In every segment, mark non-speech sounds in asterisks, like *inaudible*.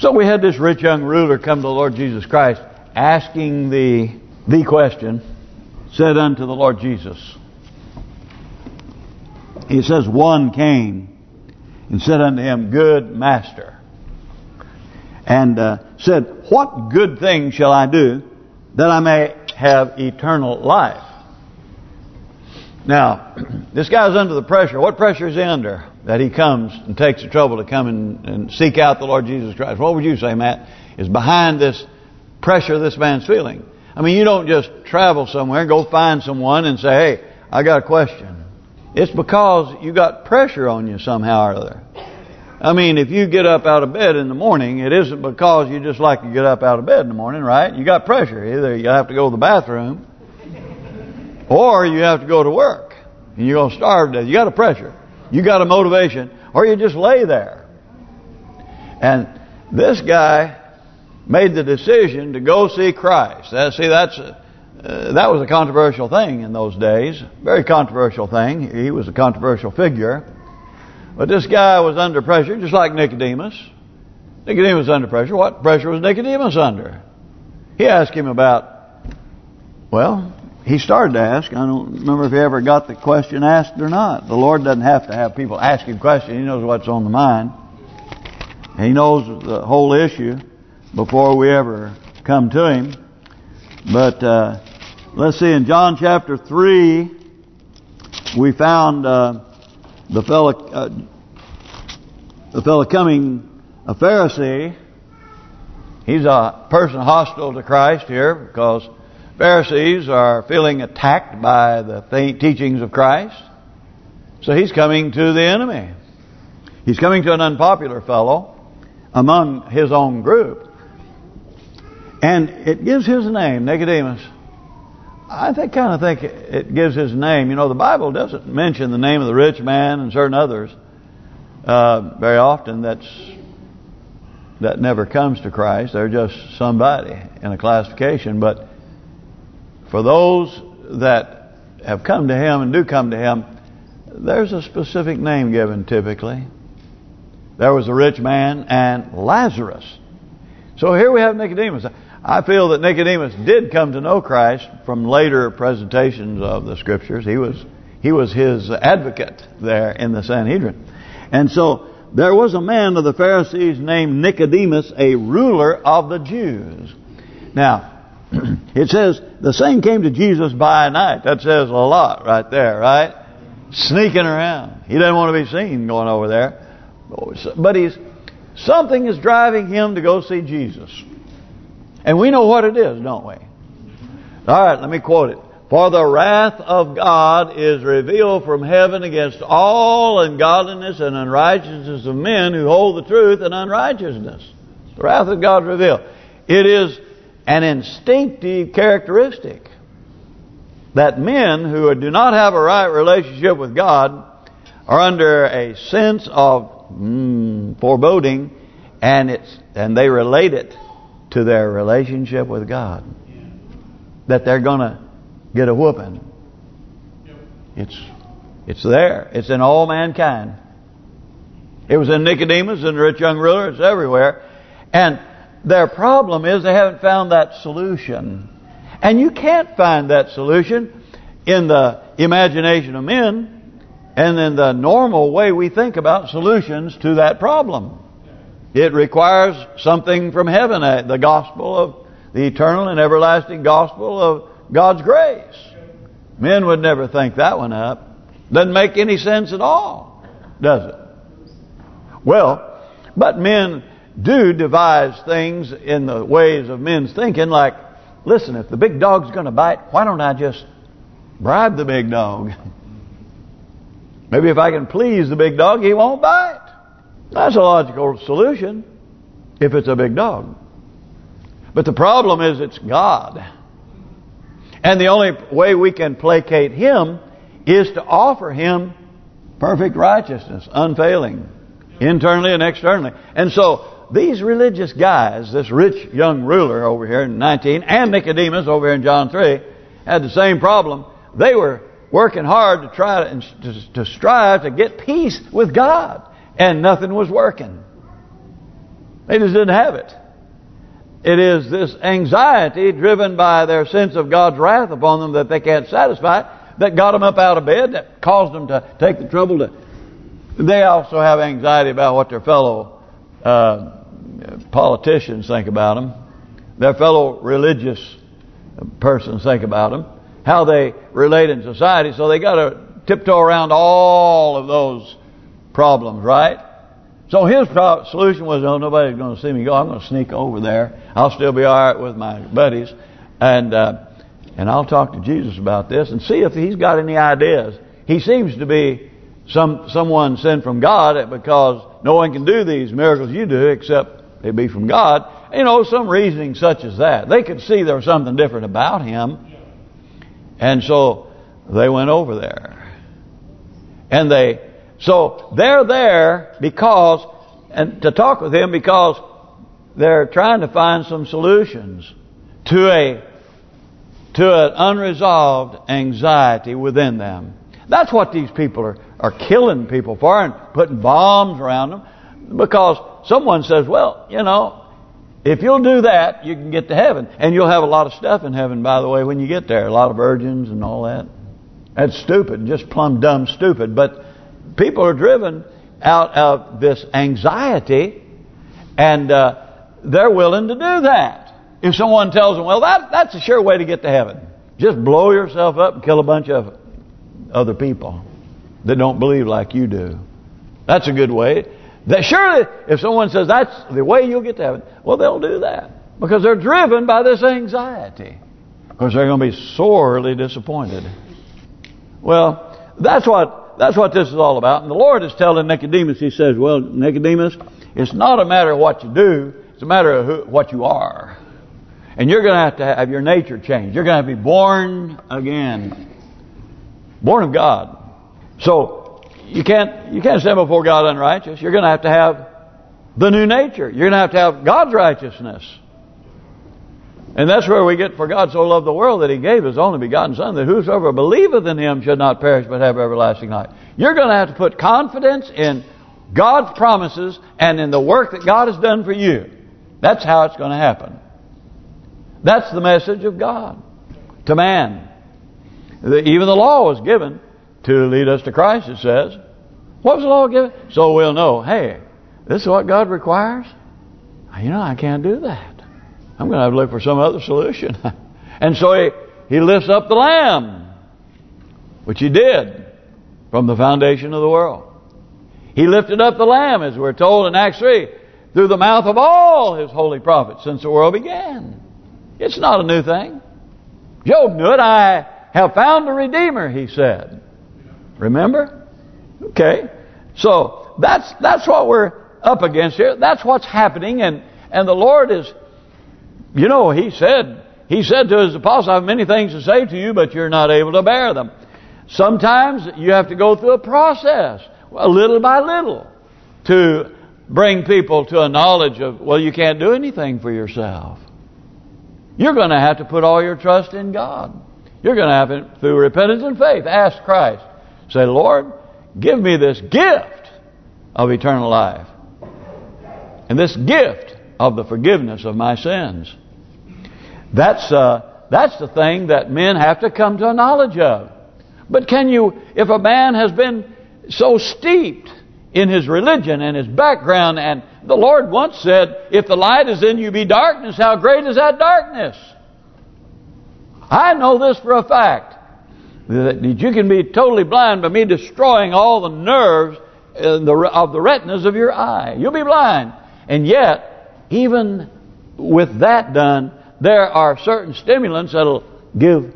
So we had this rich young ruler come to the Lord Jesus Christ asking the the question, said unto the Lord Jesus. He says, one came and said unto him, Good master. And uh, said, What good thing shall I do that I may have eternal life? Now, *clears throat* this guy's under the pressure. What pressure is he under? That he comes and takes the trouble to come and, and seek out the Lord Jesus Christ. What would you say, Matt, is behind this pressure this man's feeling? I mean, you don't just travel somewhere and go find someone and say, hey, I got a question. It's because you got pressure on you somehow or other. I mean, if you get up out of bed in the morning, it isn't because you just like to get up out of bed in the morning, right? You got pressure. Either you have to go to the bathroom or you have to go to work. And you're going to starve to death. You got a pressure. You got a motivation. Or you just lay there. And this guy made the decision to go see Christ. See, that's uh, that was a controversial thing in those days. Very controversial thing. He was a controversial figure. But this guy was under pressure, just like Nicodemus. Nicodemus was under pressure. What pressure was Nicodemus under? He asked him about, well, he started to ask. I don't remember if he ever got the question asked or not. The Lord doesn't have to have people ask him questions. He knows what's on the mind. He knows the whole issue before we ever come to him. But uh, let's see, in John chapter 3, we found uh, the fellow uh, the fellow coming, a Pharisee. He's a person hostile to Christ here because Pharisees are feeling attacked by the teachings of Christ. So he's coming to the enemy. He's coming to an unpopular fellow among his own group. And it gives his name, Nicodemus. I think kind of think it gives his name. You know, the Bible doesn't mention the name of the rich man and certain others uh, very often. That's that never comes to Christ. They're just somebody in a classification. But for those that have come to Him and do come to Him, there's a specific name given typically. There was a rich man and Lazarus. So here we have Nicodemus. I feel that Nicodemus did come to know Christ from later presentations of the Scriptures. He was he was his advocate there in the Sanhedrin. And so there was a man of the Pharisees named Nicodemus, a ruler of the Jews. Now, it says, the same came to Jesus by night. That says a lot right there, right? Sneaking around. He didn't want to be seen going over there. But he's something is driving him to go see Jesus. And we know what it is, don't we? All right, let me quote it. For the wrath of God is revealed from heaven against all ungodliness and unrighteousness of men who hold the truth in unrighteousness. The wrath of God revealed. It is an instinctive characteristic that men who do not have a right relationship with God are under a sense of mm, foreboding and it's and they relate it to their relationship with God. That they're going to get a whooping. It's it's there. It's in all mankind. It was in Nicodemus and the rich young ruler. It's everywhere. And their problem is they haven't found that solution. And you can't find that solution in the imagination of men and in the normal way we think about solutions to that problem. It requires something from heaven, uh, the gospel of the eternal and everlasting gospel of God's grace. Men would never think that one up. Doesn't make any sense at all, does it? Well, but men do devise things in the ways of men's thinking like, listen, if the big dog's going to bite, why don't I just bribe the big dog? *laughs* Maybe if I can please the big dog, he won't bite. That's a logical solution if it's a big dog. But the problem is it's God. And the only way we can placate Him is to offer Him perfect righteousness, unfailing, internally and externally. And so these religious guys, this rich young ruler over here in 19, and Nicodemus over here in John 3, had the same problem. They were working hard to try to, to strive to get peace with God and nothing was working. They just didn't have it. It is this anxiety driven by their sense of God's wrath upon them that they can't satisfy that got them up out of bed, that caused them to take the trouble to... They also have anxiety about what their fellow uh, politicians think about them. Their fellow religious persons think about them. How they relate in society. So they got to tiptoe around all of those problems, right? So his solution was, oh, nobody's going to see me go. I'm going to sneak over there. I'll still be all right with my buddies. And uh, and I'll talk to Jesus about this and see if he's got any ideas. He seems to be some someone sent from God because no one can do these miracles you do except they be from God. You know, some reasoning such as that. They could see there was something different about him. And so they went over there. And they so they're there because, and to talk with him because they're trying to find some solutions to a to an unresolved anxiety within them. That's what these people are are killing people for and putting bombs around them because someone says, well, you know, if you'll do that, you can get to heaven. And you'll have a lot of stuff in heaven, by the way, when you get there. A lot of virgins and all that. That's stupid, just plumb dumb stupid. But people are driven out of this anxiety and uh, they're willing to do that. If someone tells them, well, that that's a sure way to get to heaven. Just blow yourself up and kill a bunch of other people that don't believe like you do. That's a good way. That surely, if someone says that's the way you'll get to heaven, well, they'll do that because they're driven by this anxiety. Because they're going to be sorely disappointed. Well, that's what that's what this is all about. And the Lord is telling Nicodemus, He says, well, Nicodemus, it's not a matter of what you do, it's a matter of who, what you are. And you're going to have to have your nature changed. You're going to, to be born again. Born of God. So, you can't you can't stand before God unrighteous. You're going to have to have the new nature. You're going to have to have God's righteousness. And that's where we get, for God so loved the world that He gave His only begotten Son, that whosoever believeth in Him should not perish but have everlasting life. You're going to have to put confidence in God's promises and in the work that God has done for you. That's how it's going to happen. That's the message of God to man. Even the law was given to lead us to Christ, it says. What was the law given? So we'll know, hey, this is what God requires? You know, I can't do that. I'm going to have to look for some other solution. *laughs* and so he, he lifts up the Lamb, which he did from the foundation of the world. He lifted up the Lamb, as we're told in Acts 3, through the mouth of all his holy prophets since the world began. It's not a new thing. Job knew it. I have found a Redeemer, he said. Remember? Okay. So that's that's what we're up against here. That's what's happening, and and the Lord is you know, he said, he said to his apostles, I have many things to say to you, but you're not able to bear them. Sometimes you have to go through a process, a little by little, to bring people to a knowledge of, well, you can't do anything for yourself. You're going to have to put all your trust in God. You're going to have to, through repentance and faith. Ask Christ. Say, Lord, give me this gift of eternal life. And this gift of the forgiveness of my sins. That's uh, that's the thing that men have to come to a knowledge of. But can you, if a man has been so steeped in his religion and his background, and the Lord once said, if the light is in you be darkness, how great is that darkness? I know this for a fact, that you can be totally blind by me destroying all the nerves of the retinas of your eye. You'll be blind. And yet, even with that done, there are certain stimulants that'll give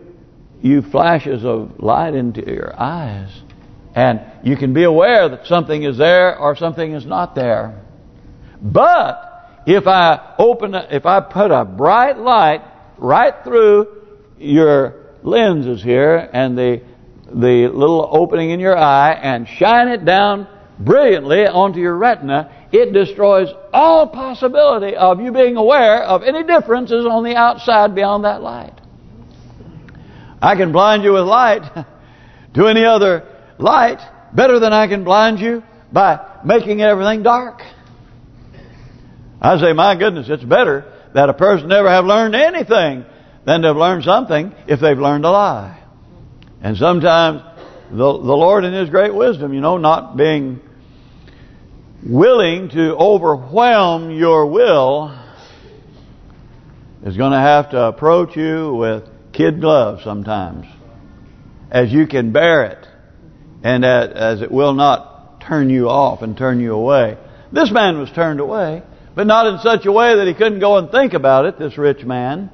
you flashes of light into your eyes. And you can be aware that something is there or something is not there. But if I open, if I put a bright light right through your lenses here and the the little opening in your eye and shine it down brilliantly onto your retina, it destroys all possibility of you being aware of any differences on the outside beyond that light. I can blind you with light *laughs* to any other light better than I can blind you by making everything dark. I say, my goodness, it's better that a person never have learned anything than to have learned something if they've learned a lie. And sometimes the, the Lord in His great wisdom, you know, not being willing to overwhelm your will is going to have to approach you with kid gloves sometimes as you can bear it and as it will not turn you off and turn you away. This man was turned away, but not in such a way that he couldn't go and think about it, this rich man.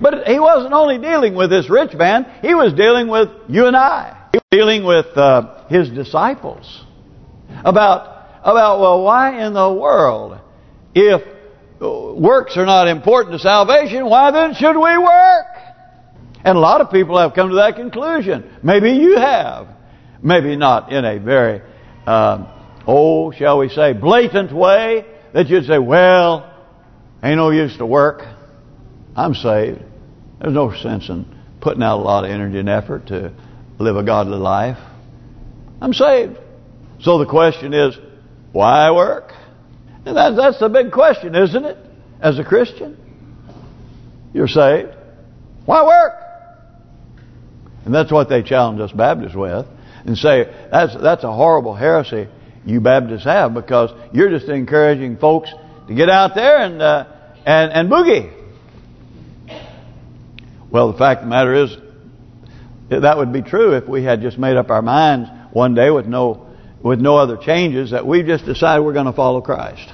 But he wasn't only dealing with this rich man, he was dealing with you and I. He was dealing with uh, his disciples. About, about well, why in the world, if works are not important to salvation, why then should we work? And a lot of people have come to that conclusion. Maybe you have. Maybe not in a very, uh, oh, shall we say, blatant way that you'd say, well, ain't no use to work. I'm saved. There's no sense in putting out a lot of energy and effort to live a godly life. I'm saved. So the question is, why work? And that, that's the big question, isn't it? As a Christian, you're saved. Why work? And that's what they challenge us Baptists with. And say, that's that's a horrible heresy you Baptists have because you're just encouraging folks to get out there and uh, and and boogie. Well, the fact of the matter is, that would be true if we had just made up our minds one day with no with no other changes that we just decided we're going to follow Christ.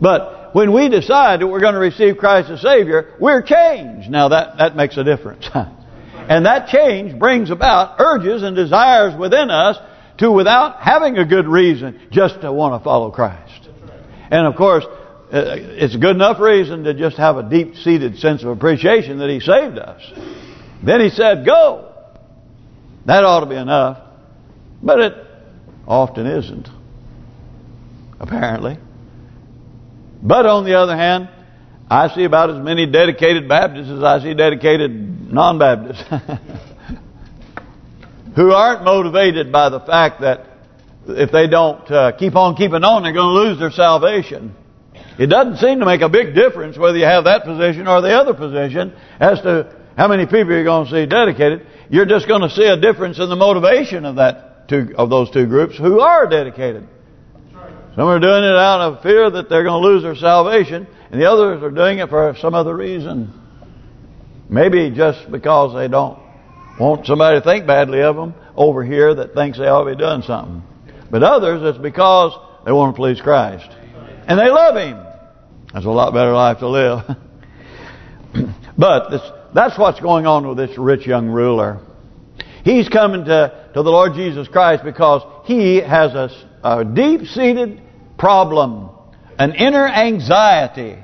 But when we decide that we're going to receive Christ as Savior, we're changed. Now that that makes a difference. *laughs* and that change brings about urges and desires within us to, without having a good reason, just to want to follow Christ. And of course, it's a good enough reason to just have a deep-seated sense of appreciation that He saved us. Then He said, go. That ought to be enough. But it often isn't, apparently. But on the other hand, I see about as many dedicated Baptists as I see dedicated non-Baptists. *laughs* who aren't motivated by the fact that if they don't uh, keep on keeping on, they're going to lose their salvation. It doesn't seem to make a big difference whether you have that position or the other position as to how many people you're going to see dedicated. You're just going to see a difference in the motivation of that two of those two groups who are dedicated. Some are doing it out of fear that they're going to lose their salvation, and the others are doing it for some other reason. Maybe just because they don't want somebody to think badly of them over here that thinks they ought to be doing something. But others, it's because they want to please Christ. And they love Him. That's a lot better life to live. *laughs* but this, that's what's going on with this rich young ruler. He's coming to, to the Lord Jesus Christ because he has a, a deep-seated problem, an inner anxiety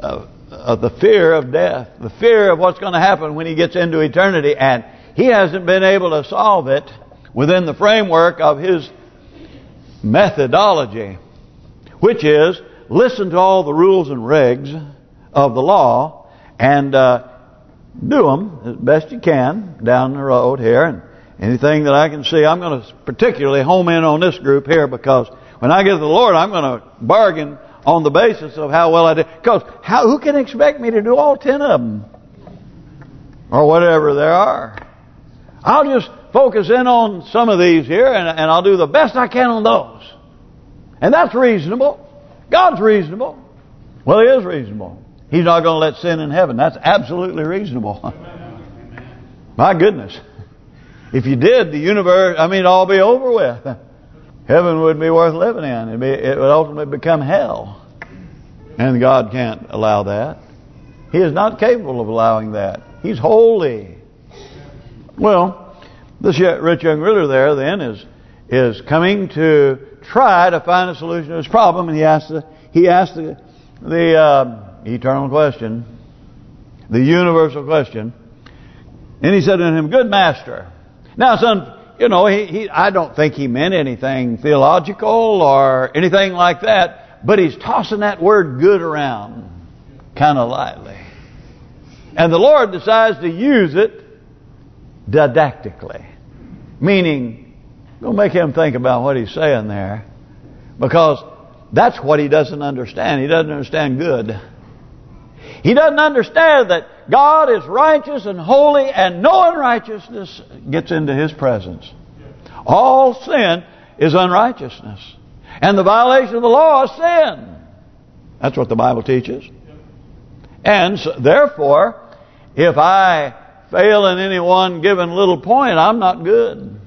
of, of the fear of death, the fear of what's going to happen when he gets into eternity, and he hasn't been able to solve it within the framework of his methodology, which is listen to all the rules and regs of the law and uh, do them as best you can down the road here. And anything that I can see, I'm going to particularly home in on this group here because when I get to the Lord, I'm going to bargain on the basis of how well I did. Because how who can expect me to do all ten of them? Or whatever there are. I'll just focus in on some of these here and, and I'll do the best I can on those. And that's reasonable. God's reasonable. Well, He is reasonable. He's not going to let sin in heaven. That's absolutely reasonable. *laughs* My goodness. If you did, the universe, I mean, all be over with. Heaven wouldn't be worth living in. It'd be, it would ultimately become hell. And God can't allow that. He is not capable of allowing that. He's holy. Well, this rich young ruler there then is is coming to try to find a solution to his problem, and he asked the he asked the the uh, eternal question, the universal question, and he said to him, "Good master." Now, son, you know, he, he I don't think he meant anything theological or anything like that, but he's tossing that word "good" around kind of lightly, and the Lord decides to use it didactically, meaning To make him think about what he's saying there. Because That's what he doesn't understand. He doesn't understand good. He doesn't understand that God is righteous and holy and no unrighteousness gets into His presence. All sin is unrighteousness. And the violation of the law is sin. That's what the Bible teaches. And so, therefore, if I fail in any one given little point, I'm not good.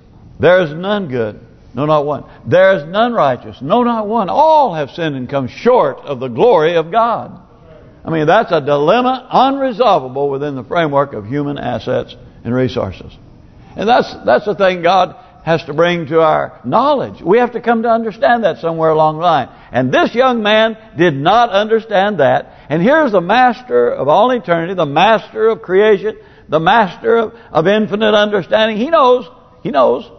There is none good. No, not one. There is none righteous. No, not one. All have sinned and come short of the glory of God. I mean, that's a dilemma unresolvable within the framework of human assets and resources. And that's that's the thing God has to bring to our knowledge. We have to come to understand that somewhere along the line. And this young man did not understand that. And here's the master of all eternity, the master of creation, the master of, of infinite understanding. He knows, he knows,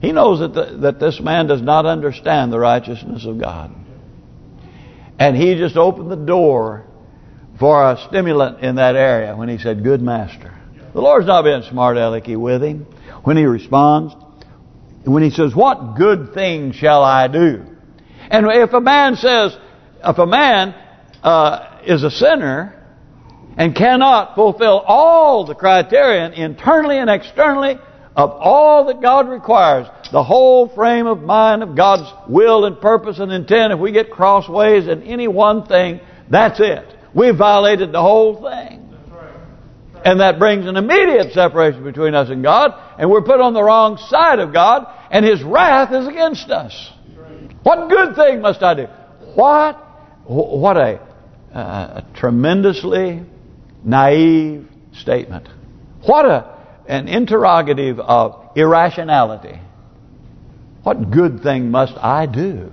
he knows that the, that this man does not understand the righteousness of God. And he just opened the door for a stimulant in that area when he said, good master. The Lord's not being smart alecky with him when he responds. When he says, what good thing shall I do? And if a man says, if a man uh, is a sinner and cannot fulfill all the criterion internally and externally of all that God requires, the whole frame of mind of God's will and purpose and intent, if we get crossways in any one thing, that's it. We've violated the whole thing. And that brings an immediate separation between us and God. And we're put on the wrong side of God. And His wrath is against us. What good thing must I do? What? What a, a tremendously naive statement. What a an interrogative of irrationality. What good thing must I do?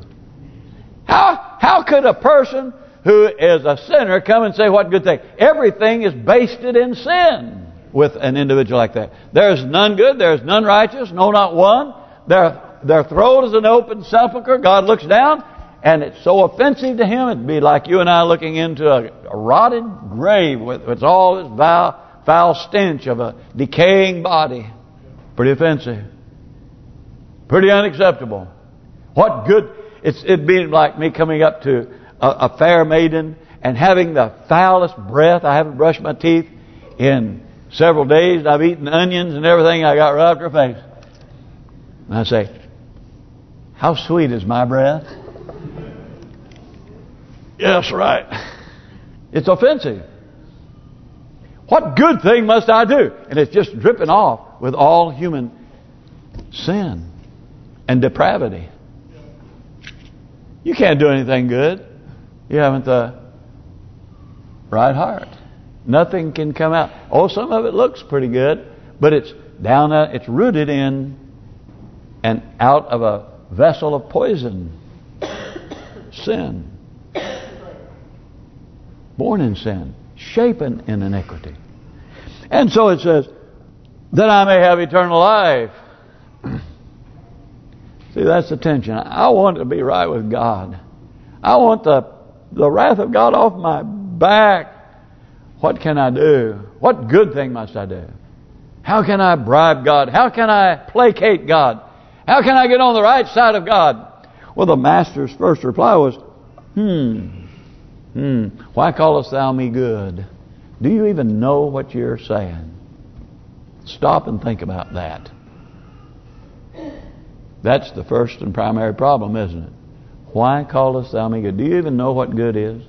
How how could a person who is a sinner come and say what good thing? Everything is basted in sin with an individual like that. There's none good, there's none righteous, no not one. Their their throat is an open sepulcher. God looks down and it's so offensive to him it'd be like you and I looking into a, a rotted grave with, with all this foul, foul stench of a decaying body. Pretty offensive. Pretty unacceptable. What good... It's, it'd be like me coming up to a, a fair maiden and having the foulest breath. I haven't brushed my teeth in several days. I've eaten onions and everything I got right her face. And I say, how sweet is my breath? *laughs* Yes, right. It's offensive. What good thing must I do? And it's just dripping off with all human sin and depravity. You can't do anything good. You haven't the right heart. Nothing can come out. Oh, some of it looks pretty good, but it's down. It's rooted in and out of a vessel of poison, sin, born in sin, shapen in iniquity. And so it says, that I may have eternal life. *clears throat* See, that's the tension. I want to be right with God. I want the the wrath of God off my back. What can I do? What good thing must I do? How can I bribe God? How can I placate God? How can I get on the right side of God? Well, the master's first reply was, Hmm, hmm, why callest thou me good? Do you even know what you're saying? Stop and think about that. That's the first and primary problem, isn't it? Why callest thou me good? Do you even know what good is?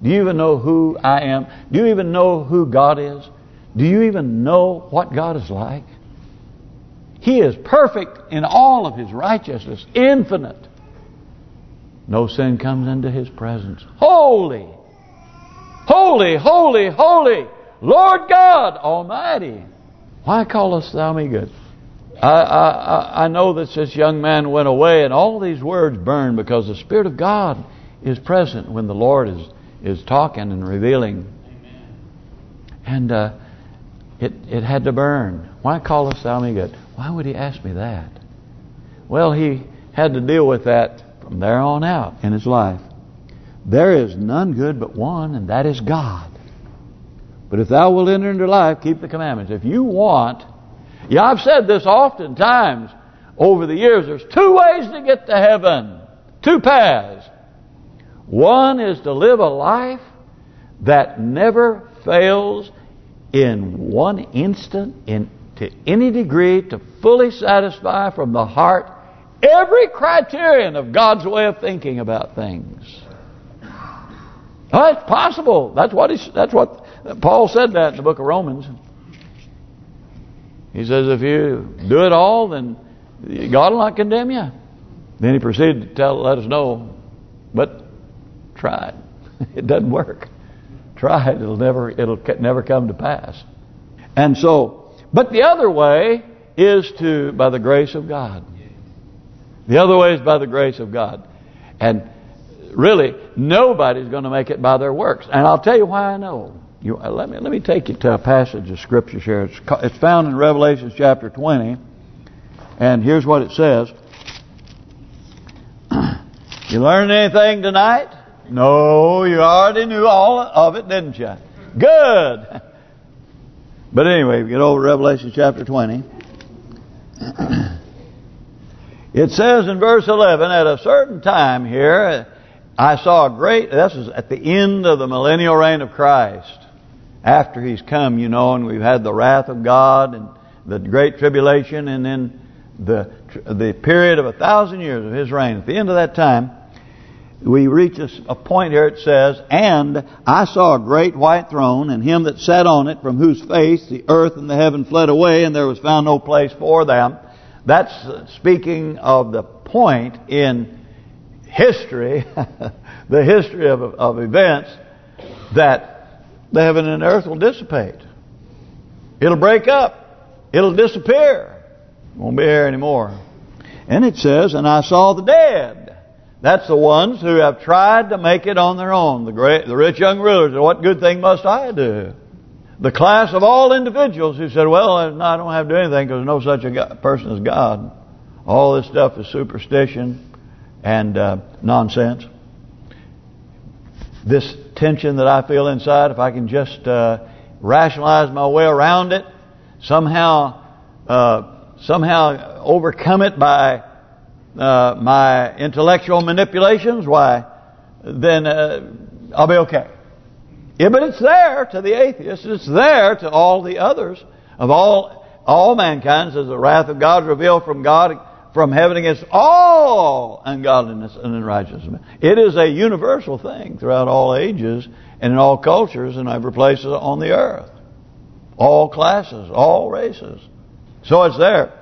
Do you even know who I am? Do you even know who God is? Do you even know what God is like? He is perfect in all of His righteousness, infinite. No sin comes into His presence. Holy, holy, holy, holy, Lord God Almighty. Why callest thou me good? I, I, I know that this young man went away and all these words burn because the Spirit of God is present when the Lord is is talking and revealing. And uh, it it had to burn. Why callest thou me good? Why would he ask me that? Well, he had to deal with that from there on out in his life. There is none good but one, and that is God. But if thou wilt enter into life, keep the commandments. If you want yeah, I've said this oftentimes over the years. There's two ways to get to heaven. Two paths. One is to live a life that never fails in one instant, in to any degree, to fully satisfy from the heart every criterion of God's way of thinking about things. Oh, it's possible. That's what he, that's what Paul said that in the book of Romans. He says if you do it all, then God will not condemn you. Then he proceeded to tell, let us know, but try it. *laughs* It doesn't work. Try it; it'll never, it'll never come to pass. And so, but the other way is to by the grace of God. The other way is by the grace of God, and really nobody's going to make it by their works. And I'll tell you why I know. You uh, let me let me take you to a passage of scripture here. It's, it's found in Revelation chapter 20, and here's what it says. *clears throat* You learned anything tonight? No, you already knew all of it, didn't you? Good. *laughs* But anyway, we get over Revelation chapter 20. *clears throat* It says in verse 11, at a certain time here, I saw a great, this is at the end of the millennial reign of Christ. After He's come, you know, and we've had the wrath of God and the great tribulation and then the the period of a thousand years of His reign. At the end of that time, we reach a point here it says, And I saw a great white throne, and him that sat on it, from whose face the earth and the heaven fled away, and there was found no place for them. That's speaking of the point in history, *laughs* the history of, of events, that the heaven and earth will dissipate. It'll break up. It'll disappear. Won't be here anymore. And it says, And I saw the dead that's the ones who have tried to make it on their own. The great, the rich young rulers. What good thing must I do? The class of all individuals who said, well, I don't have to do anything because no such a person as God. All this stuff is superstition and uh, nonsense. This tension that I feel inside, if I can just uh, rationalize my way around it, somehow uh, somehow overcome it by uh, my intellectual manipulations, why, then uh, I'll be okay. Yeah, but it's there to the atheists. It's there to all the others of all all mankind. Says the wrath of God revealed from God from heaven against all ungodliness and unrighteousness. It is a universal thing throughout all ages and in all cultures and every place on the earth. All classes, all races. So it's there.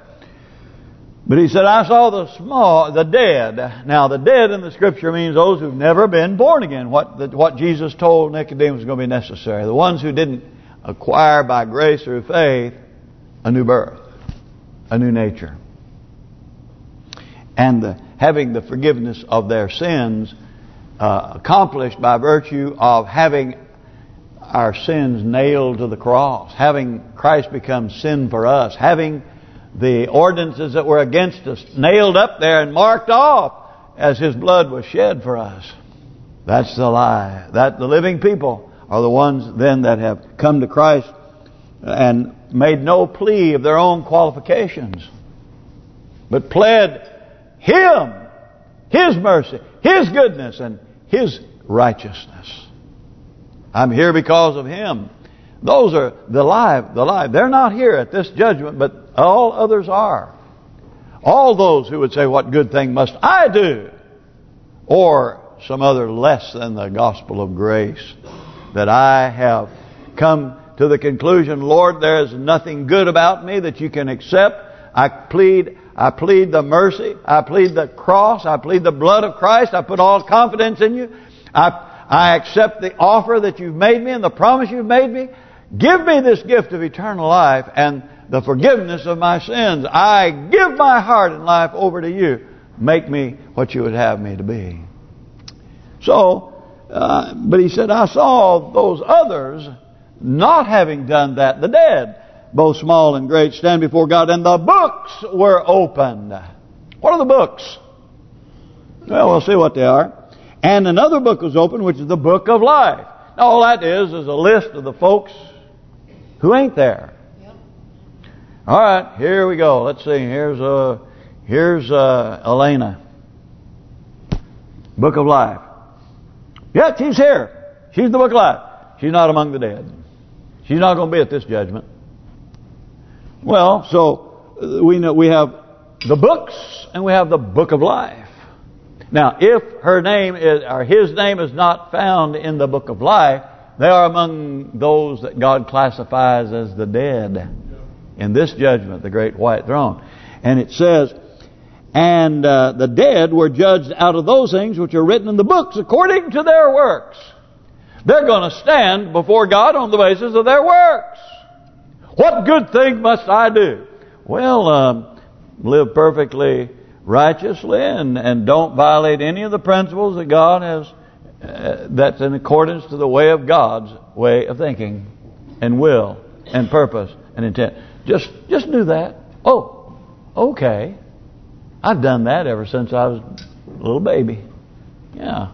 But he said, I saw the small, the dead. Now, the dead in the Scripture means those who've never been born again. What the, what Jesus told Nicodemus was going to be necessary. The ones who didn't acquire by grace through faith a new birth, a new nature. And the, having the forgiveness of their sins uh, accomplished by virtue of having our sins nailed to the cross, having Christ become sin for us, having the ordinances that were against us nailed up there and marked off as His blood was shed for us. That's the lie. That the living people are the ones then that have come to Christ and made no plea of their own qualifications, but pled Him, His mercy, His goodness, and His righteousness. I'm here because of Him. Those are the live, the live. They're not here at this judgment, but all others are. All those who would say, what good thing must I do? Or some other less than the gospel of grace. That I have come to the conclusion, Lord, there is nothing good about me that you can accept. I plead I plead the mercy. I plead the cross. I plead the blood of Christ. I put all confidence in you. I I accept the offer that you've made me and the promise you've made me. Give me this gift of eternal life and the forgiveness of my sins. I give my heart and life over to you. Make me what you would have me to be. So, uh, but he said, I saw those others not having done that, the dead, both small and great, stand before God, and the books were opened. What are the books? Well, we'll see what they are. And another book was opened, which is the book of life. Now, all that is is a list of the folks who ain't there. Yep. All right, here we go. Let's see. Here's uh, here's uh, Elena. Book of Life. Yet she's here. She's the book of life. She's not among the dead. She's not going to be at this judgment. Well, so uh, we know we have the books and we have the book of life. Now, if her name is or his name is not found in the book of life, they are among those that God classifies as the dead in this judgment, the great white throne. And it says, and uh, the dead were judged out of those things which are written in the books according to their works. They're going to stand before God on the basis of their works. What good thing must I do? Well, um, live perfectly righteously and, and don't violate any of the principles that God has, uh, that's in accordance to the way of God's way of thinking and will and purpose and intent. Just just do that. Oh, okay. I've done that ever since I was a little baby. Yeah.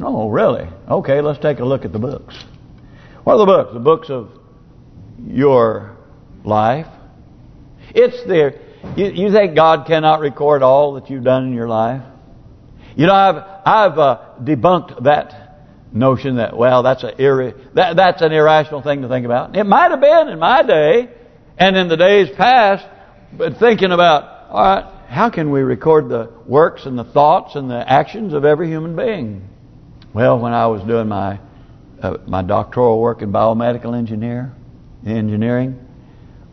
Oh, really? Okay, let's take a look at the books. What are the books? The books of your life. It's there. You, you think God cannot record all that you've done in your life? You know, I've I've uh, debunked that notion that well, that's a irre that that's an irrational thing to think about. It might have been in my day, and in the days past, but thinking about all right, how can we record the works and the thoughts and the actions of every human being? Well, when I was doing my uh, my doctoral work in biomedical engineer engineering,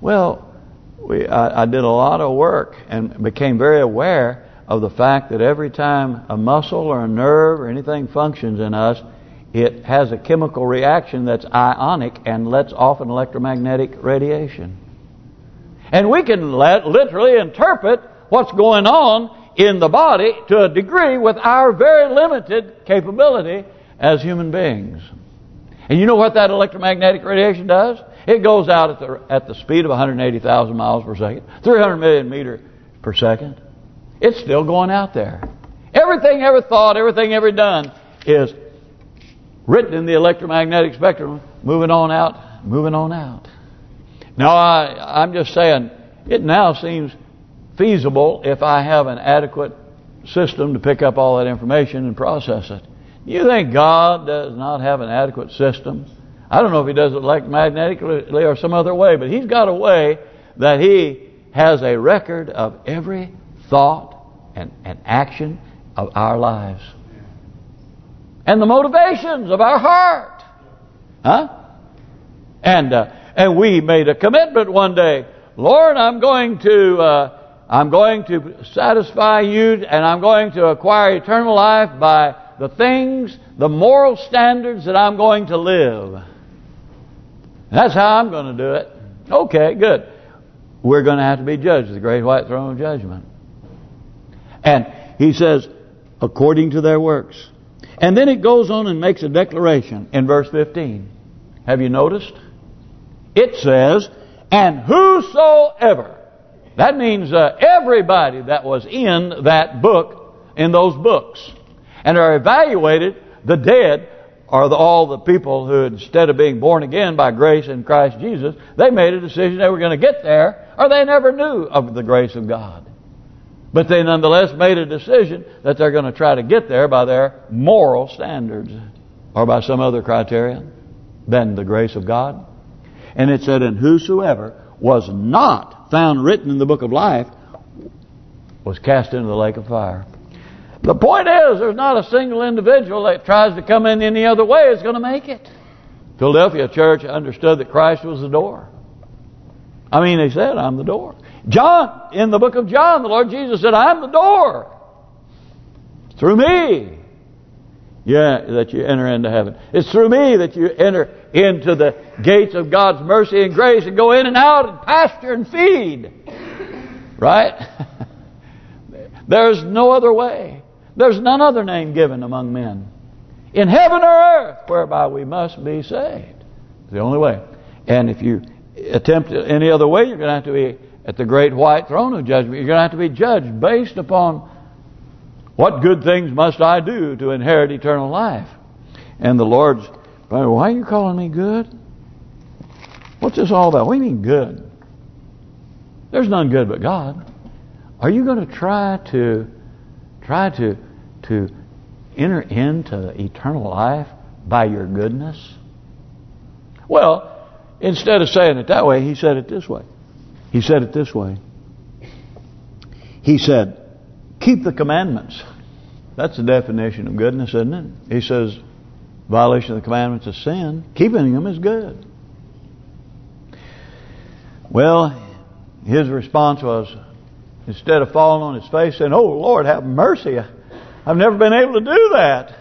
well, we I, I did a lot of work and became very aware of the fact that every time a muscle or a nerve or anything functions in us, it has a chemical reaction that's ionic and lets off an electromagnetic radiation. And we can let, literally interpret what's going on in the body to a degree with our very limited capability as human beings. And you know what that electromagnetic radiation does? It goes out at the at the speed of 180,000 miles per second, 300 million meters per second. It's still going out there. Everything ever thought, everything ever done is written in the electromagnetic spectrum, moving on out, moving on out. Now, I, I'm just saying, it now seems feasible if I have an adequate system to pick up all that information and process it. You think God does not have an adequate system? I don't know if He does it electromagnetically or some other way, but He's got a way that He has a record of every thought and, and action of our lives. And the motivations of our heart. Huh? And uh, and we made a commitment one day. Lord, I'm going to uh, I'm going to satisfy you and I'm going to acquire eternal life by the things, the moral standards that I'm going to live. That's how I'm going to do it. Okay, good. We're going to have to be judged the great white throne of judgment. And he says, according to their works. And then it goes on and makes a declaration in verse 15. Have you noticed? It says, and whosoever that means uh, everybody that was in that book, in those books, and are evaluated, the dead are the, all the people who, instead of being born again by grace in Christ Jesus, they made a decision they were going to get there, or they never knew of the grace of God. But they nonetheless made a decision that they're going to try to get there by their moral standards, or by some other criterion than the grace of God. And it said, and whosoever was not found written in the book of life was cast into the lake of fire. The point is, there's not a single individual that tries to come in any other way is going to make it. Philadelphia church understood that Christ was the door. I mean, they said, I'm the door. John, in the book of John, the Lord Jesus said, I'm the door. Through me, yeah, that you enter into heaven. It's through me that you enter into the gates of God's mercy and grace and go in and out and pasture and feed. Right? *laughs* There's no other way. There's none other name given among men in heaven or earth whereby we must be saved. It's the only way. And if you attempt any other way, you're going to have to be at the great white throne of judgment. You're going to have to be judged based upon what good things must I do to inherit eternal life? And the Lord's, why are you calling me good? What's this all about? What do you mean good? There's none good but God. Are you going to try to try to to enter into eternal life by your goodness? Well, instead of saying it that way, he said it this way. He said it this way. He said, keep the commandments. That's the definition of goodness, isn't it? He says, violation of the commandments is sin. Keeping them is good. Well, his response was, instead of falling on his face saying, Oh, Lord, have mercy. I've never been able to do that.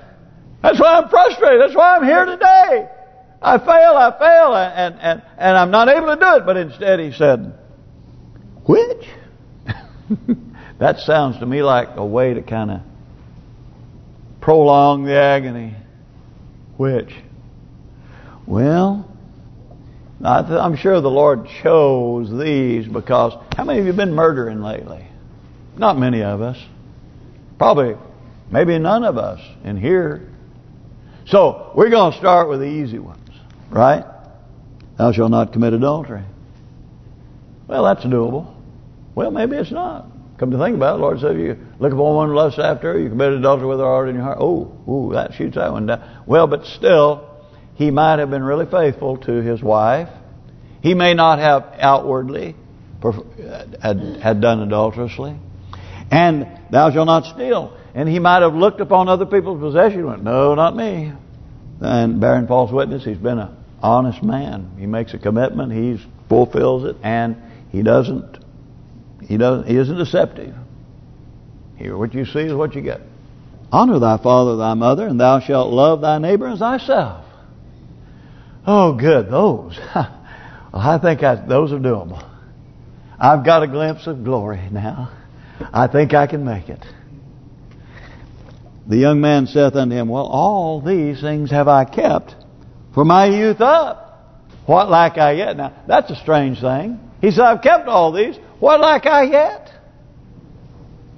That's why I'm frustrated. That's why I'm here today. I fail, I fail, and and and I'm not able to do it. But instead he said, which? *laughs* that sounds to me like a way to kind of prolong the agony. Which? Well, I'm sure the Lord chose these because how many of you have been murdering lately? Not many of us. Probably, maybe none of us in here. So, we're going to start with the easy ones, right? Thou shalt not commit adultery. Well, that's doable. Well, maybe it's not. Come to think about it, the Lord said, you look upon one lust after her, you commit adultery with her heart in your heart. Oh, ooh, that shoots that one down. Well, but still, he might have been really faithful to his wife. He may not have outwardly had, had done adulterously. And thou shalt not steal. And he might have looked upon other people's possession and went, no, not me. And bearing false witness, he's been an honest man. He makes a commitment, he fulfills it, and he doesn't he doesn't. He isn't deceptive. Here, what you see is what you get. Honor thy father, thy mother, and thou shalt love thy neighbor as thyself. Oh, good. Those. *laughs* well, I think I, those are doable. I've got a glimpse of glory now. I think I can make it. The young man saith unto him, Well, all these things have I kept for my youth up. What lack I yet? Now, that's a strange thing. He said, I've kept all these. What lack I yet?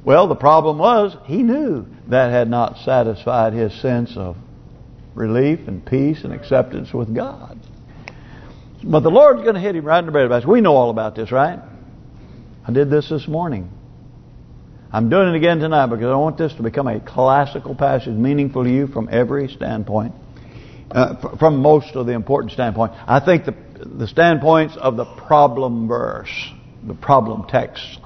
Well, the problem was he knew that had not satisfied his sense of relief and peace and acceptance with God. But the Lord's going to hit him right in the bread basket. We know all about this, right? I did this this morning. I'm doing it again tonight because I want this to become a classical passage, meaningful to you from every standpoint, uh, from most of the important standpoint. I think the the standpoints of the problem verse, the problem text,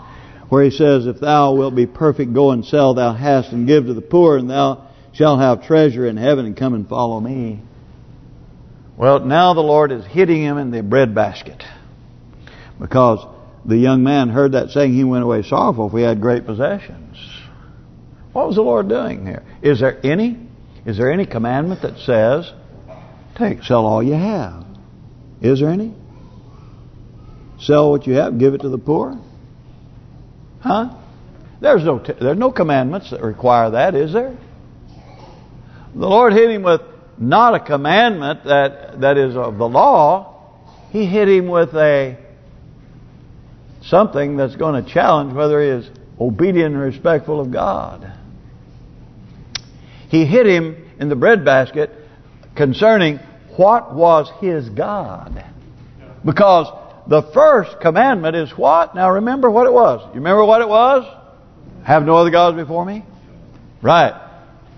where he says, If thou wilt be perfect, go and sell thou hast and give to the poor, and thou shalt have treasure in heaven, and come and follow me. Well, now the Lord is hitting him in the breadbasket. Because the young man heard that saying, he went away sorrowful if he had great possessions. What was the Lord doing here? Is there any is there any commandment that says, take, sell all you have? Is there any? Sell what you have, give it to the poor? Huh? There's no there's no commandments that require that, is there? The Lord hit him with not a commandment that that is of the law. He hit him with a something that's going to challenge whether he is obedient and respectful of God. He hit him in the breadbasket concerning what was his God. Because the first commandment is what? Now remember what it was. You remember what it was? Have no other gods before me? Right.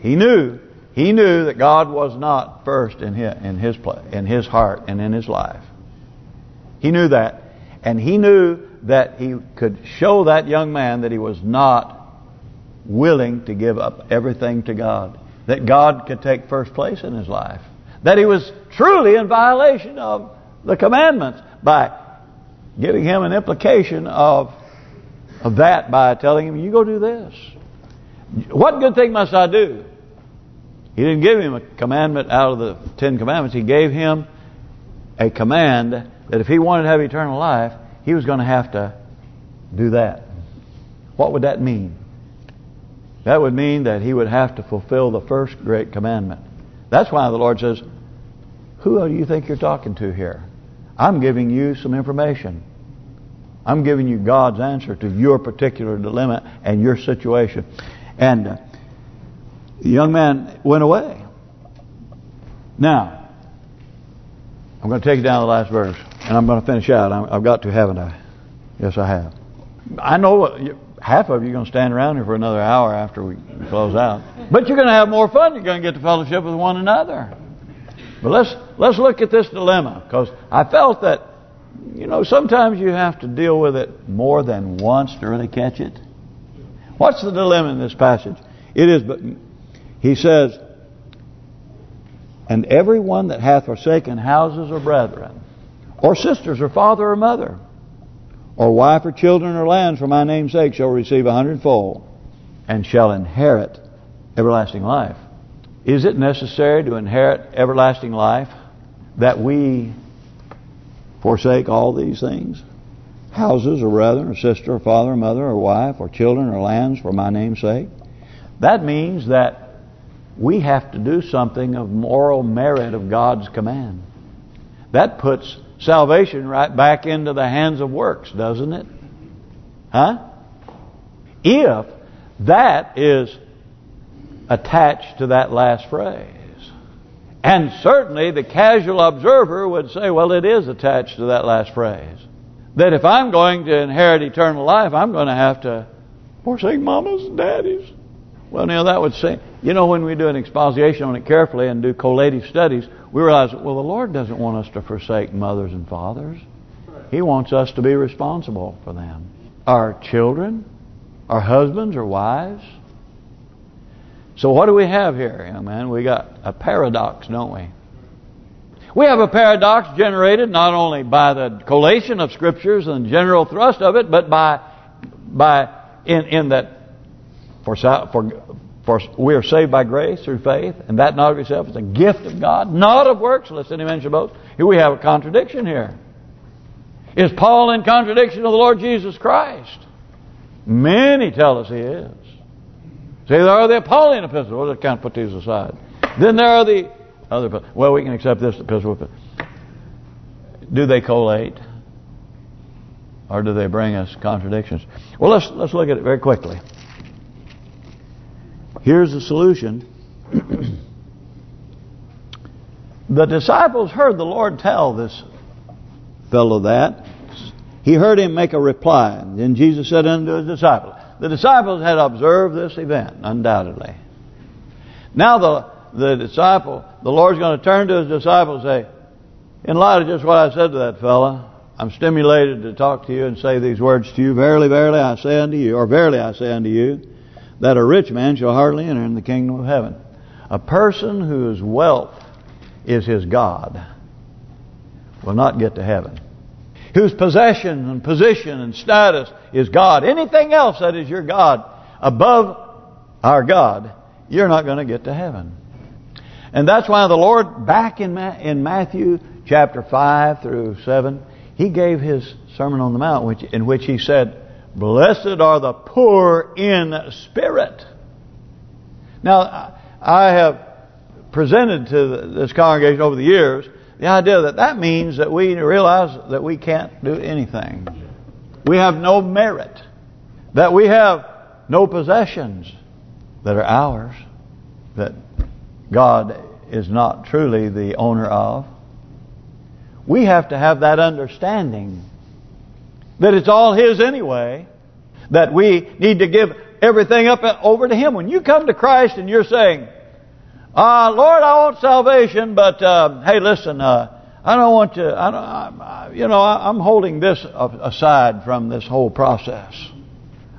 He knew. He knew that God was not first in his in his in his heart and in his life. He knew that, and he knew that he could show that young man that he was not willing to give up everything to God. That God could take first place in his life that he was truly in violation of the commandments by giving him an implication of of that by telling him, you go do this. What good thing must I do? He didn't give him a commandment out of the Ten Commandments. He gave him a command that if he wanted to have eternal life, he was going to have to do that. What would that mean? That would mean that he would have to fulfill the first great commandment. That's why the Lord says, who do you think you're talking to here? I'm giving you some information. I'm giving you God's answer to your particular dilemma and your situation. And uh, the young man went away. Now, I'm going to take you down to the last verse, and I'm going to finish out. I've got to, haven't I? Yes, I have. I know half of you are going to stand around here for another hour after we close out. But you're going to have more fun. You're going to get to fellowship with one another. But let's let's look at this dilemma because I felt that you know sometimes you have to deal with it more than once to really catch it. What's the dilemma in this passage? It is, but he says, and everyone that hath forsaken houses or brethren, or sisters, or father or mother, or wife or children or lands for my name's sake shall receive a hundredfold, and shall inherit everlasting life. Is it necessary to inherit everlasting life that we forsake all these things? Houses or brethren or sister or father or mother or wife or children or lands for my name's sake? That means that we have to do something of moral merit of God's command. That puts salvation right back into the hands of works, doesn't it? Huh? If that is attached to that last phrase. And certainly the casual observer would say, well, it is attached to that last phrase. That if I'm going to inherit eternal life, I'm going to have to forsake mamas and daddies. Well, now that would say, you know, when we do an exposition on it carefully and do collative studies, we realize, well, the Lord doesn't want us to forsake mothers and fathers. He wants us to be responsible for them. Our children, our husbands or wives. So what do we have here, young man? We got a paradox, don't we? We have a paradox generated not only by the collation of scriptures and general thrust of it, but by by in in that for for for we are saved by grace through faith, and that not of yourself is a gift of God, not of works, lest any man should boast. Here we have a contradiction here. Is Paul in contradiction of the Lord Jesus Christ? Many tell us he is. See, there are the Pauline epistles. Well, I can't put these aside. Then there are the other. Well, we can accept this epistle. Do they collate, or do they bring us contradictions? Well, let's let's look at it very quickly. Here's the solution. the disciples heard the Lord tell this fellow that. He heard him make a reply. And then Jesus said unto his disciples. The disciples had observed this event, undoubtedly. Now the the disciple, the Lord's going to turn to his disciples and say, in light of just what I said to that fellow, I'm stimulated to talk to you and say these words to you. Verily, verily, I say unto you, or verily I say unto you, that a rich man shall hardly enter in the kingdom of heaven. A person whose wealth is his God will not get to heaven. Whose possession and position and status is God. Anything else that is your God above our God, you're not going to get to heaven. And that's why the Lord, back in in Matthew chapter 5 through 7, He gave His Sermon on the Mount, which in which He said, Blessed are the poor in spirit. Now, I have presented to this congregation over the years the idea that that means that we realize that we can't do anything. We have no merit. That we have no possessions that are ours. That God is not truly the owner of. We have to have that understanding that it's all His anyway, that we need to give everything up over to Him. When you come to Christ and you're saying, uh, Lord, I want salvation, but uh, hey, listen, uh, I don't want to, I don't, I, you know, I'm holding this aside from this whole process.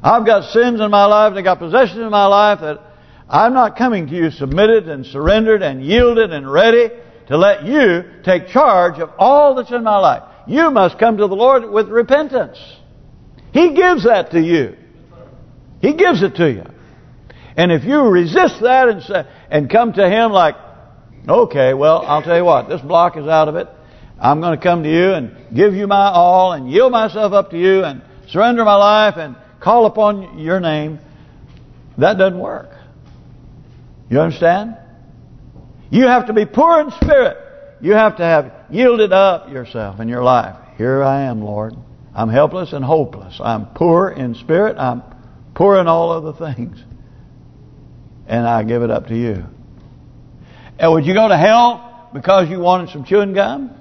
I've got sins in my life, I've got possessions in my life that I'm not coming to you submitted and surrendered and yielded and ready to let you take charge of all that's in my life. You must come to the Lord with repentance. He gives that to you. He gives it to you. And if you resist that and say, and come to Him like, okay, well, I'll tell you what, this block is out of it. I'm going to come to you and give you my all and yield myself up to you and surrender my life and call upon your name. That doesn't work. You understand? You have to be poor in spirit. You have to have yielded up yourself in your life. Here I am, Lord. I'm helpless and hopeless. I'm poor in spirit. I'm poor in all other things. And I give it up to you. And would you go to hell because you wanted some chewing gum?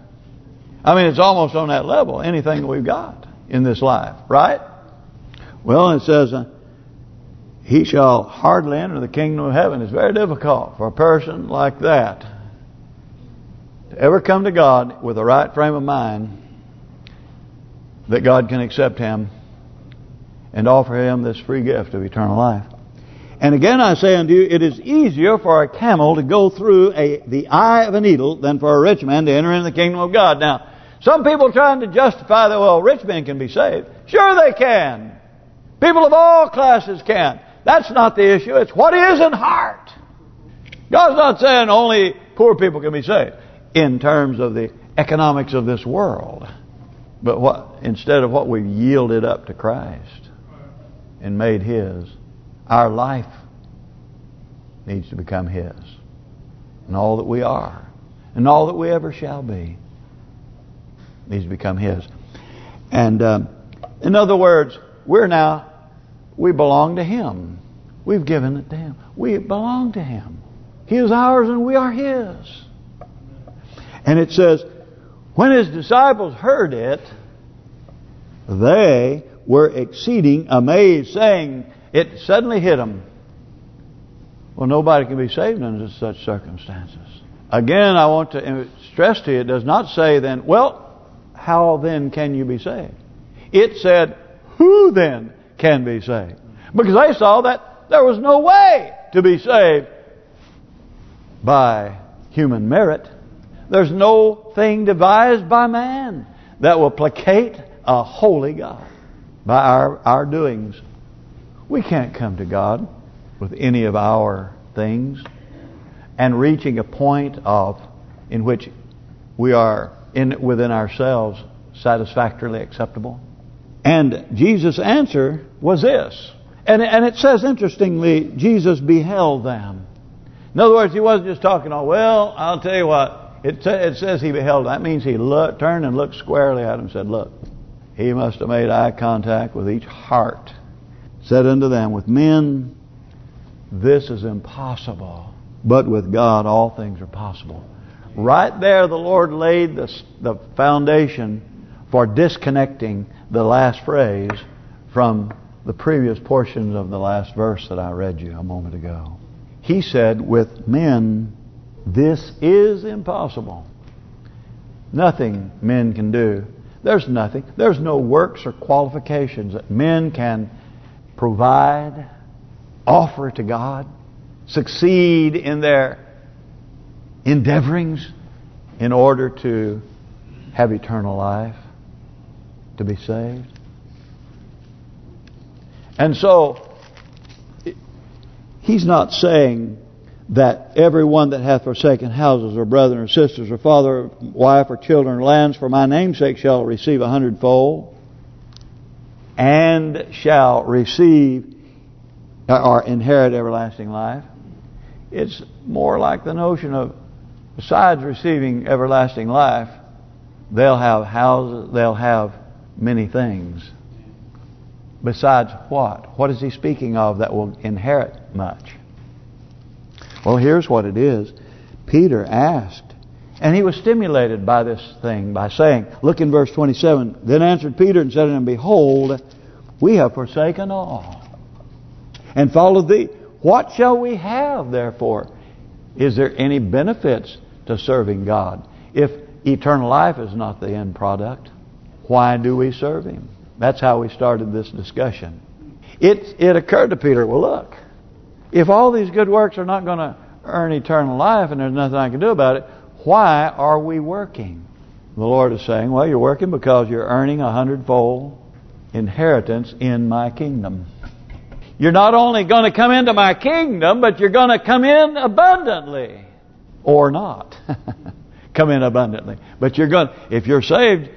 I mean, it's almost on that level, anything that we've got in this life, right? Well, it says, uh, he shall hardly enter the kingdom of heaven. It's very difficult for a person like that to ever come to God with the right frame of mind that God can accept him and offer him this free gift of eternal life. And again I say unto you, it is easier for a camel to go through a the eye of a needle than for a rich man to enter into the kingdom of God. Now, some people trying to justify that, well, rich men can be saved. Sure they can. People of all classes can. That's not the issue. It's what is in heart. God's not saying only poor people can be saved in terms of the economics of this world. But what instead of what we've yielded up to Christ and made His, our life needs to become His. And all that we are, and all that we ever shall be, needs to become His. And um, in other words, we're now, we belong to Him. We've given it to Him. We belong to Him. He is ours and we are His. And it says, when His disciples heard it, they were exceeding amazed, saying, it suddenly hit them. Well, nobody can be saved under such circumstances. Again, I want to stress to you, it does not say then, well, how then can you be saved? It said, who then can be saved? Because they saw that there was no way to be saved by human merit. There's no thing devised by man that will placate a holy God by our, our doings. We can't come to God with any of our things and reaching a point of in which we are in within ourselves satisfactorily acceptable. And Jesus' answer was this. And, and it says, interestingly, Jesus beheld them. In other words, he wasn't just talking, oh, well, I'll tell you what. It, it says he beheld. That means he turned and looked squarely at him and said, look, he must have made eye contact with each heart. Said unto them, with men, this is impossible. But with God, all things are possible. Right there, the Lord laid the, the foundation for disconnecting the last phrase from the previous portions of the last verse that I read you a moment ago. He said, with men, this is impossible. Nothing men can do. There's nothing. There's no works or qualifications that men can provide, offer to God, succeed in their endeavorings in order to have eternal life, to be saved. And so, he's not saying that everyone that hath forsaken houses or brethren or sisters or father or wife or children or lands for my name's sake shall receive a hundredfold and shall receive uh, or inherit everlasting life. It's more like the notion of besides receiving everlasting life, they'll have houses, they'll have many things. Besides what? What is he speaking of that will inherit much? Well, here's what it is. Peter asked, and he was stimulated by this thing by saying, look in verse 27, Then answered Peter and said unto him, Behold, we have forsaken all, and followed thee. What shall we have, therefore? Is there any benefits to serving God? If eternal life is not the end product, why do we serve Him? That's how we started this discussion. It it occurred to Peter, well look, if all these good works are not going to earn eternal life and there's nothing I can do about it, why are we working? The Lord is saying, well, you're working because you're earning a hundredfold inheritance in my kingdom. You're not only going to come into my kingdom, but you're going to come in abundantly. Or not. *laughs* come in abundantly. But you're going, if you're saved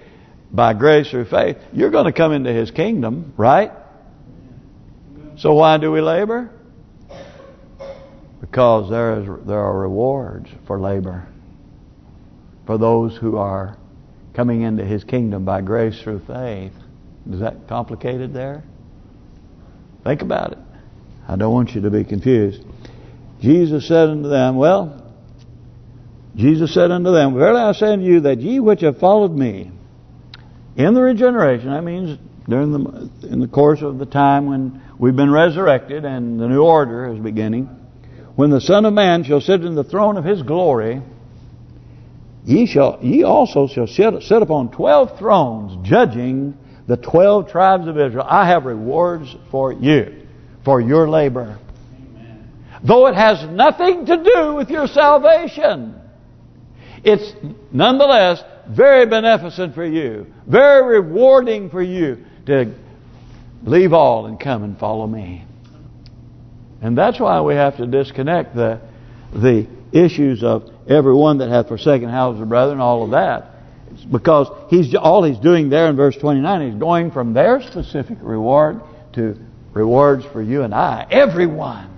by grace through faith, you're going to come into His kingdom, right? So why do we labor? Because there is there are rewards for labor for those who are coming into His kingdom by grace through faith. Is that complicated there? Think about it. I don't want you to be confused. Jesus said unto them, well, Jesus said unto them, Verily I say unto you that ye which have followed me in the regeneration, that means during the in the course of the time when We've been resurrected and the new order is beginning. When the Son of Man shall sit in the throne of his glory, ye shall ye also shall sit, sit upon twelve thrones, judging the twelve tribes of Israel. I have rewards for you, for your labor. Amen. Though it has nothing to do with your salvation. It's nonetheless very beneficent for you, very rewarding for you to leave all and come and follow me. And that's why we have to disconnect the the issues of everyone that hath forsaken houses of brethren, all of that. It's because he's all he's doing there in verse 29, he's going from their specific reward to rewards for you and I, everyone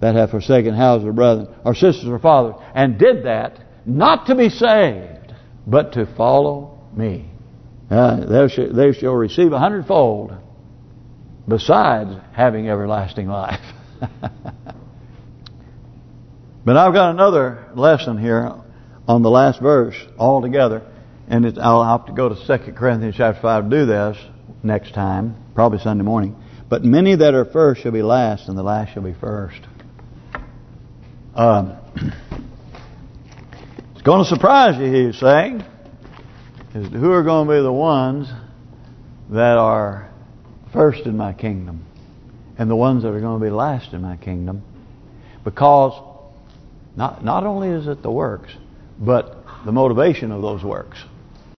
that have forsaken houses or brethren, or sisters or fathers, and did that not to be saved, but to follow me. Uh, they, shall, they shall receive a hundredfold besides having everlasting life. *laughs* but I've got another lesson here on the last verse altogether. And it, I'll have to go to 2 Corinthians chapter 5 to do this next time, probably Sunday morning. But many that are first shall be last, and the last shall be first. Um, *clears throat* it's going to surprise you, he's saying. Is who are going to be the ones that are first in my kingdom and the ones that are going to be last in my kingdom. Because not not only is it the works but the motivation of those works